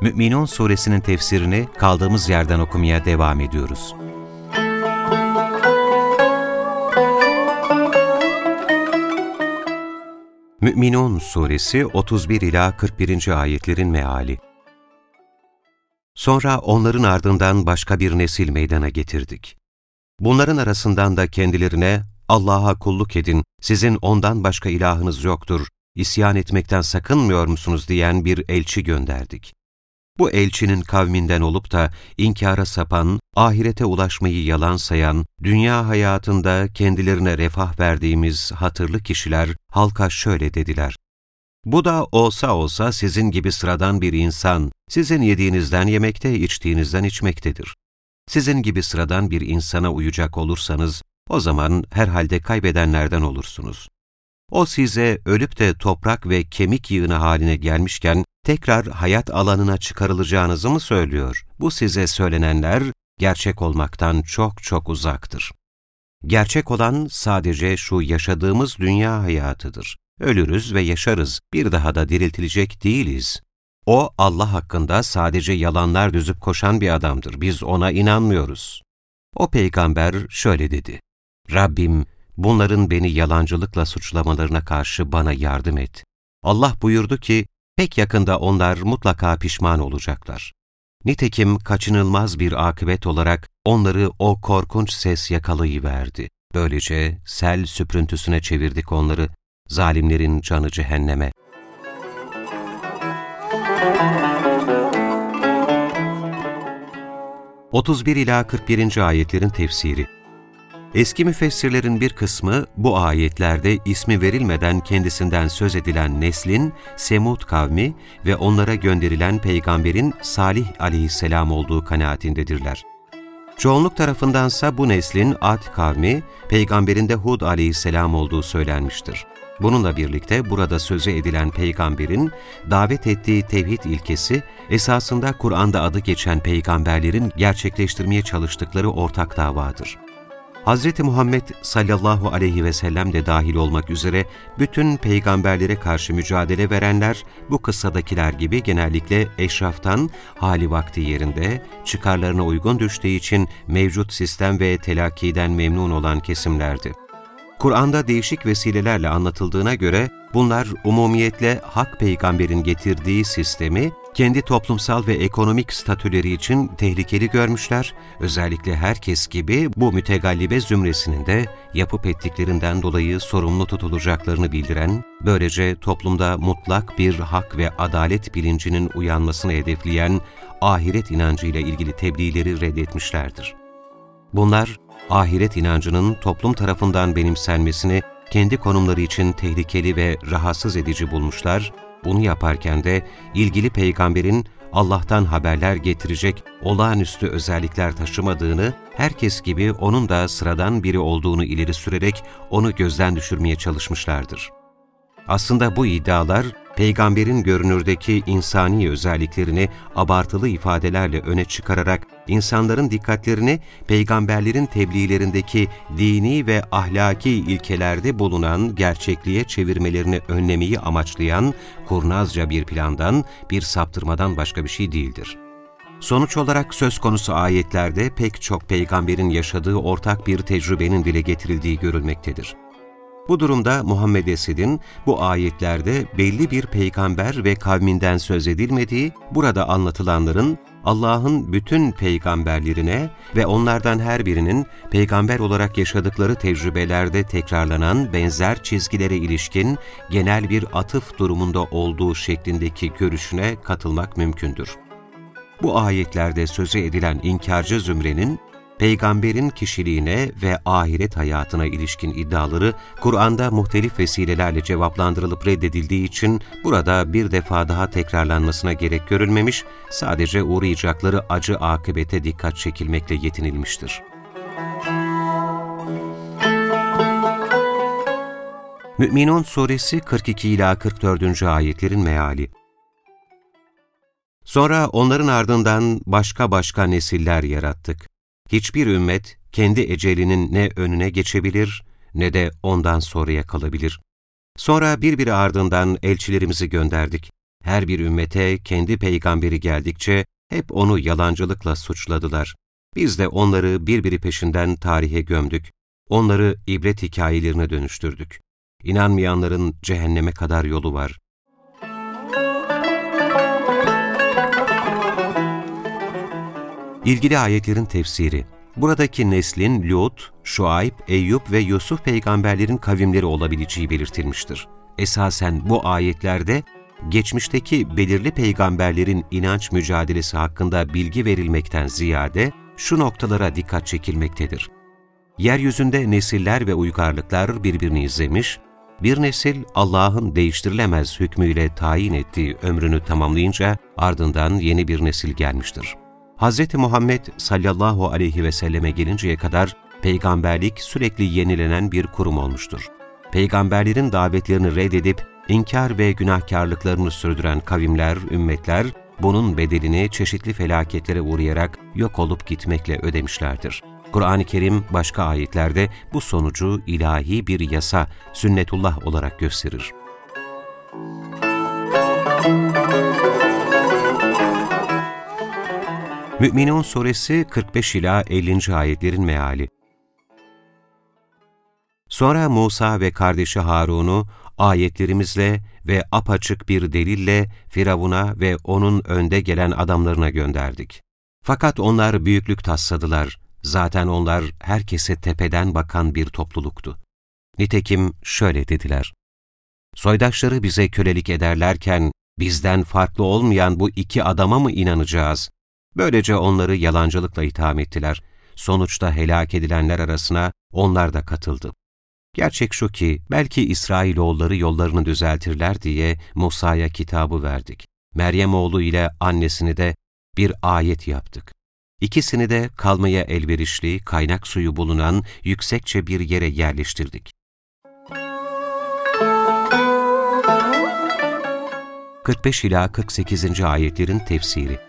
Mü'minun suresinin tefsirini kaldığımız yerden okumaya devam ediyoruz. Mü'minun suresi 31 ila 41. ayetlerin meali. Sonra onların ardından başka bir nesil meydana getirdik. Bunların arasından da kendilerine Allah'a kulluk edin, sizin ondan başka ilahınız yoktur, isyan etmekten sakınmıyor musunuz diyen bir elçi gönderdik. Bu elçinin kavminden olup da inkara sapan, ahirete ulaşmayı yalan sayan, dünya hayatında kendilerine refah verdiğimiz hatırlı kişiler halka şöyle dediler. Bu da olsa olsa sizin gibi sıradan bir insan, sizin yediğinizden yemekte, içtiğinizden içmektedir. Sizin gibi sıradan bir insana uyacak olursanız, o zaman herhalde kaybedenlerden olursunuz. O size ölüp de toprak ve kemik yığını haline gelmişken tekrar hayat alanına çıkarılacağınızı mı söylüyor? Bu size söylenenler gerçek olmaktan çok çok uzaktır. Gerçek olan sadece şu yaşadığımız dünya hayatıdır. Ölürüz ve yaşarız, bir daha da diriltilecek değiliz. O Allah hakkında sadece yalanlar düzüp koşan bir adamdır, biz ona inanmıyoruz. O peygamber şöyle dedi, Rabbim, bunların beni yalancılıkla suçlamalarına karşı bana yardım et. Allah buyurdu ki, pek yakında onlar mutlaka pişman olacaklar. Nitekim kaçınılmaz bir akıbet olarak onları o korkunç ses yakalayıverdi. Böylece sel süprüntüsüne çevirdik onları, zalimlerin canı cehenneme. Otuz ila 41. ayetlerin tefsiri Eski müfessirlerin bir kısmı bu ayetlerde ismi verilmeden kendisinden söz edilen neslin Semud kavmi ve onlara gönderilen peygamberin Salih aleyhisselam olduğu kanaatindedirler. Çoğunluk tarafındansa bu neslin Ad kavmi, peygamberin de Hud aleyhisselam olduğu söylenmiştir. Bununla birlikte burada sözü edilen peygamberin davet ettiği tevhid ilkesi esasında Kur'an'da adı geçen peygamberlerin gerçekleştirmeye çalıştıkları ortak davadır. Hz. Muhammed sallallahu aleyhi ve sellem de dahil olmak üzere bütün peygamberlere karşı mücadele verenler bu kıssadakiler gibi genellikle eşraftan hali vakti yerinde çıkarlarına uygun düştüğü için mevcut sistem ve telakkiden memnun olan kesimlerdi. Kur'an'da değişik vesilelerle anlatıldığına göre bunlar umumiyetle hak peygamberin getirdiği sistemi kendi toplumsal ve ekonomik statüleri için tehlikeli görmüşler, özellikle herkes gibi bu mütegallibe zümresinin de yapıp ettiklerinden dolayı sorumlu tutulacaklarını bildiren, böylece toplumda mutlak bir hak ve adalet bilincinin uyanmasını hedefleyen ahiret inancıyla ilgili tebliğleri reddetmişlerdir. Bunlar, ahiret inancının toplum tarafından benimsenmesini kendi konumları için tehlikeli ve rahatsız edici bulmuşlar bunu yaparken de ilgili peygamberin Allah'tan haberler getirecek olağanüstü özellikler taşımadığını, herkes gibi onun da sıradan biri olduğunu ileri sürerek onu gözden düşürmeye çalışmışlardır. Aslında bu iddialar, peygamberin görünürdeki insani özelliklerini abartılı ifadelerle öne çıkararak insanların dikkatlerini peygamberlerin tebliğlerindeki dini ve ahlaki ilkelerde bulunan gerçekliğe çevirmelerini önlemeyi amaçlayan kurnazca bir plandan, bir saptırmadan başka bir şey değildir. Sonuç olarak söz konusu ayetlerde pek çok peygamberin yaşadığı ortak bir tecrübenin dile getirildiği görülmektedir. Bu durumda Muhammed Esed'in bu ayetlerde belli bir peygamber ve kavminden söz edilmediği, burada anlatılanların Allah'ın bütün peygamberlerine ve onlardan her birinin peygamber olarak yaşadıkları tecrübelerde tekrarlanan benzer çizgilere ilişkin genel bir atıf durumunda olduğu şeklindeki görüşüne katılmak mümkündür. Bu ayetlerde sözü edilen inkarcı zümrenin peygamberin kişiliğine ve ahiret hayatına ilişkin iddiaları Kur'an'da muhtelif vesilelerle cevaplandırılıp reddedildiği için burada bir defa daha tekrarlanmasına gerek görülmemiş, sadece uğrayacakları acı akıbete dikkat çekilmekle yetinilmiştir. Mü'minun Suresi 42 ila 44. ayetlerin meali. Sonra onların ardından başka başka nesiller yarattık. Hiçbir ümmet kendi ecelinin ne önüne geçebilir ne de ondan sonraya kalabilir. Sonra birbiri ardından elçilerimizi gönderdik. Her bir ümmete kendi peygamberi geldikçe hep onu yalancılıkla suçladılar. Biz de onları birbiri peşinden tarihe gömdük. Onları ibret hikayelerine dönüştürdük. İnanmayanların cehenneme kadar yolu var. İlgili ayetlerin tefsiri Buradaki neslin Lut, Şuayb, Eyüp ve Yusuf peygamberlerin kavimleri olabileceği belirtilmiştir. Esasen bu ayetlerde geçmişteki belirli peygamberlerin inanç mücadelesi hakkında bilgi verilmekten ziyade şu noktalara dikkat çekilmektedir. Yeryüzünde nesiller ve uygarlıklar birbirini izlemiş, bir nesil Allah'ın değiştirilemez hükmüyle tayin ettiği ömrünü tamamlayınca ardından yeni bir nesil gelmiştir. Hz. Muhammed sallallahu aleyhi ve selleme gelinceye kadar peygamberlik sürekli yenilenen bir kurum olmuştur. Peygamberlerin davetlerini reddedip inkar ve günahkarlıklarını sürdüren kavimler, ümmetler bunun bedelini çeşitli felaketlere uğrayarak yok olup gitmekle ödemişlerdir. Kur'an-ı Kerim başka ayetlerde bu sonucu ilahi bir yasa, sünnetullah olarak gösterir. Mü'minun Suresi 45 ila 50. ayetlerin meali. Sonra Musa ve kardeşi Harun'u ayetlerimizle ve apaçık bir delille Firavun'a ve onun önde gelen adamlarına gönderdik. Fakat onlar büyüklük tasladılar. Zaten onlar herkese tepeden bakan bir topluluktu. Nitekim şöyle dediler. Soydaşları bize kölelik ederlerken bizden farklı olmayan bu iki adama mı inanacağız? Böylece onları yalancılıkla itham ettiler. Sonuçta helak edilenler arasına onlar da katıldı. Gerçek şu ki belki İsrailoğulları yollarını düzeltirler diye Musa'ya kitabı verdik. Meryem oğlu ile annesini de bir ayet yaptık. İkisini de kalmaya elverişli, kaynak suyu bulunan yüksekçe bir yere yerleştirdik. 45 ila 48. ayetlerin tefsiri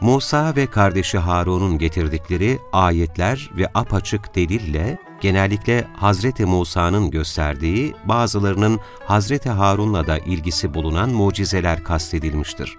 Musa ve kardeşi Harun'un getirdikleri ayetler ve apaçık delille genellikle Hazreti Musa'nın gösterdiği, bazılarının Hazreti Harun'la da ilgisi bulunan mucizeler kastedilmiştir.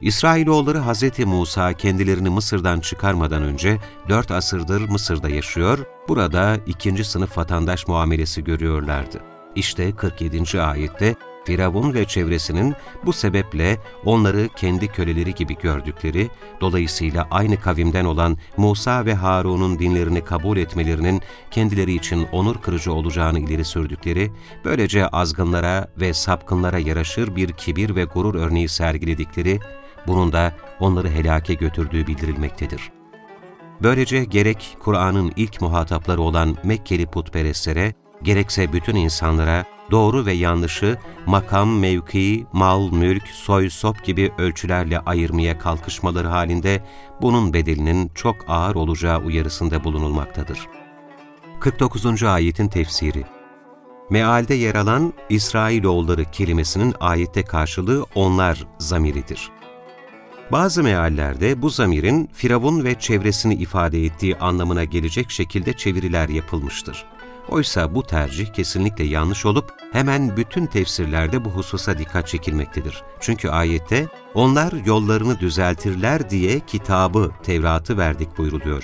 İsrailoğulları Hazreti Musa kendilerini Mısır'dan çıkarmadan önce dört asırdır Mısır'da yaşıyor, burada ikinci sınıf vatandaş muamelesi görüyorlardı. İşte 47. ayette Firavun ve çevresinin bu sebeple onları kendi köleleri gibi gördükleri, dolayısıyla aynı kavimden olan Musa ve Harun'un dinlerini kabul etmelerinin kendileri için onur kırıcı olacağını ileri sürdükleri, böylece azgınlara ve sapkınlara yaraşır bir kibir ve gurur örneği sergiledikleri, bunun da onları helake götürdüğü bildirilmektedir. Böylece gerek Kur'an'ın ilk muhatapları olan Mekkeli putperestlere, gerekse bütün insanlara doğru ve yanlışı makam, mevki, mal, mülk, soy, sop gibi ölçülerle ayırmaya kalkışmaları halinde bunun bedelinin çok ağır olacağı uyarısında bulunulmaktadır. 49. Ayetin Tefsiri Mealde yer alan İsrailoğulları kelimesinin ayette karşılığı onlar zamiridir. Bazı meallerde bu zamirin Firavun ve çevresini ifade ettiği anlamına gelecek şekilde çeviriler yapılmıştır. Oysa bu tercih kesinlikle yanlış olup hemen bütün tefsirlerde bu hususa dikkat çekilmektedir. Çünkü ayette onlar yollarını düzeltirler diye kitabı, Tevrat'ı verdik buyruluyor.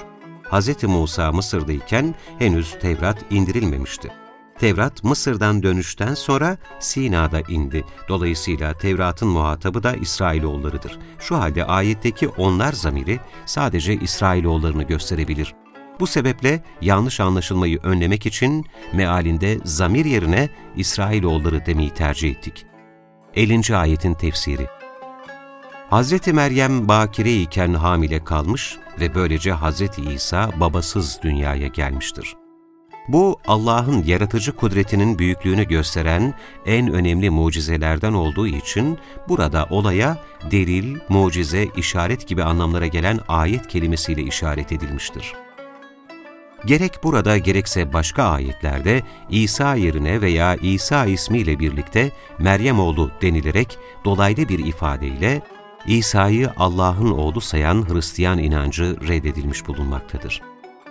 Hz. Musa Mısır'dayken henüz Tevrat indirilmemişti. Tevrat Mısır'dan dönüşten sonra Sina'da indi. Dolayısıyla Tevrat'ın muhatabı da İsrailoğullarıdır. Şu halde ayetteki onlar zamiri sadece İsrailoğullarını gösterebilir. Bu sebeple yanlış anlaşılmayı önlemek için mealinde zamir yerine İsrailoğulları demeyi tercih ettik. 50. Ayetin Tefsiri Hz. Meryem bakire iken hamile kalmış ve böylece Hz. İsa babasız dünyaya gelmiştir. Bu Allah'ın yaratıcı kudretinin büyüklüğünü gösteren en önemli mucizelerden olduğu için burada olaya delil, mucize, işaret gibi anlamlara gelen ayet kelimesiyle işaret edilmiştir. Gerek burada gerekse başka ayetlerde İsa yerine veya İsa ismiyle birlikte Meryem oğlu denilerek dolaylı bir ifadeyle İsa'yı Allah'ın oğlu sayan Hristiyan inancı reddedilmiş bulunmaktadır.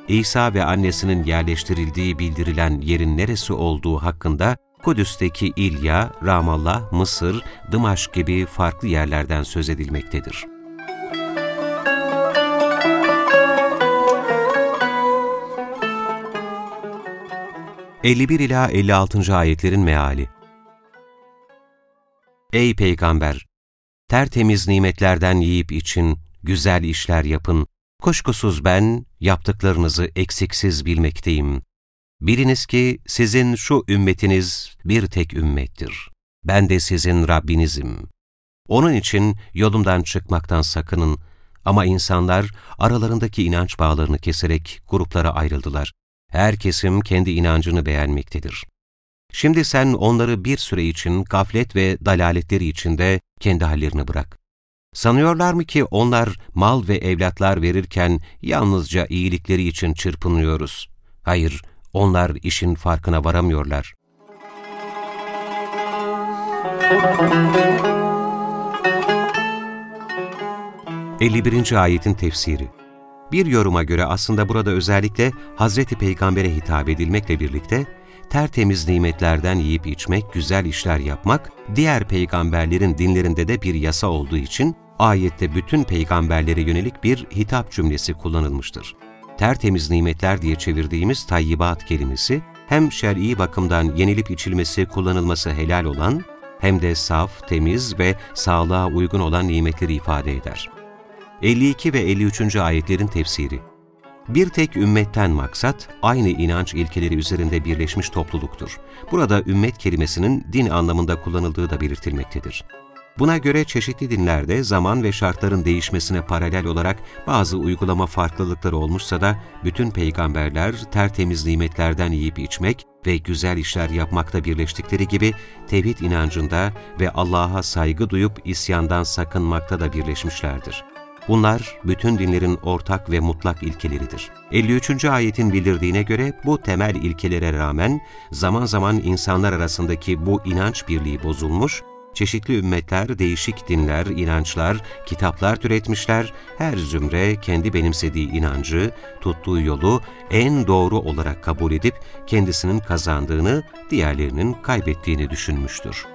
İsa ve annesinin yerleştirildiği bildirilen yerin neresi olduğu hakkında Kudüs'teki İlya, Ramallah, Mısır, Dımaşk gibi farklı yerlerden söz edilmektedir. ...51 ila 56. ayetlerin meali Ey Peygamber! Tertemiz nimetlerden yiyip için, güzel işler yapın, Kuşkusuz ben yaptıklarınızı eksiksiz bilmekteyim. Biliniz ki sizin şu ümmetiniz bir tek ümmettir. Ben de sizin Rabbinizim. Onun için yolumdan çıkmaktan sakının. Ama insanlar aralarındaki inanç bağlarını keserek gruplara ayrıldılar. Her kesim kendi inancını beğenmektedir. Şimdi sen onları bir süre için gaflet ve dalaletleri içinde kendi hallerini bırak. Sanıyorlar mı ki onlar mal ve evlatlar verirken yalnızca iyilikleri için çırpınıyoruz? Hayır, onlar işin farkına varamıyorlar. 51. ayetin tefsiri Bir yoruma göre aslında burada özellikle Hazreti Peygamber'e hitap edilmekle birlikte tertemiz nimetlerden yiyip içmek, güzel işler yapmak, diğer peygamberlerin dinlerinde de bir yasa olduğu için ayette bütün peygamberlere yönelik bir hitap cümlesi kullanılmıştır. Tertemiz nimetler diye çevirdiğimiz tayyibat kelimesi, hem şer'i bakımdan yenilip içilmesi, kullanılması helal olan, hem de saf, temiz ve sağlığa uygun olan nimetleri ifade eder. 52 ve 53. ayetlerin tefsiri Bir tek ümmetten maksat, aynı inanç ilkeleri üzerinde birleşmiş topluluktur. Burada ümmet kelimesinin din anlamında kullanıldığı da belirtilmektedir. Buna göre çeşitli dinlerde zaman ve şartların değişmesine paralel olarak bazı uygulama farklılıkları olmuşsa da bütün peygamberler tertemiz nimetlerden yiyip içmek ve güzel işler yapmakta birleştikleri gibi tevhid inancında ve Allah'a saygı duyup isyandan sakınmakta da birleşmişlerdir. Bunlar bütün dinlerin ortak ve mutlak ilkeleridir. 53. ayetin bildirdiğine göre bu temel ilkelere rağmen zaman zaman insanlar arasındaki bu inanç birliği bozulmuş Çeşitli ümmetler değişik dinler, inançlar, kitaplar türetmişler, her zümre kendi benimsediği inancı, tuttuğu yolu en doğru olarak kabul edip kendisinin kazandığını, diğerlerinin kaybettiğini düşünmüştür.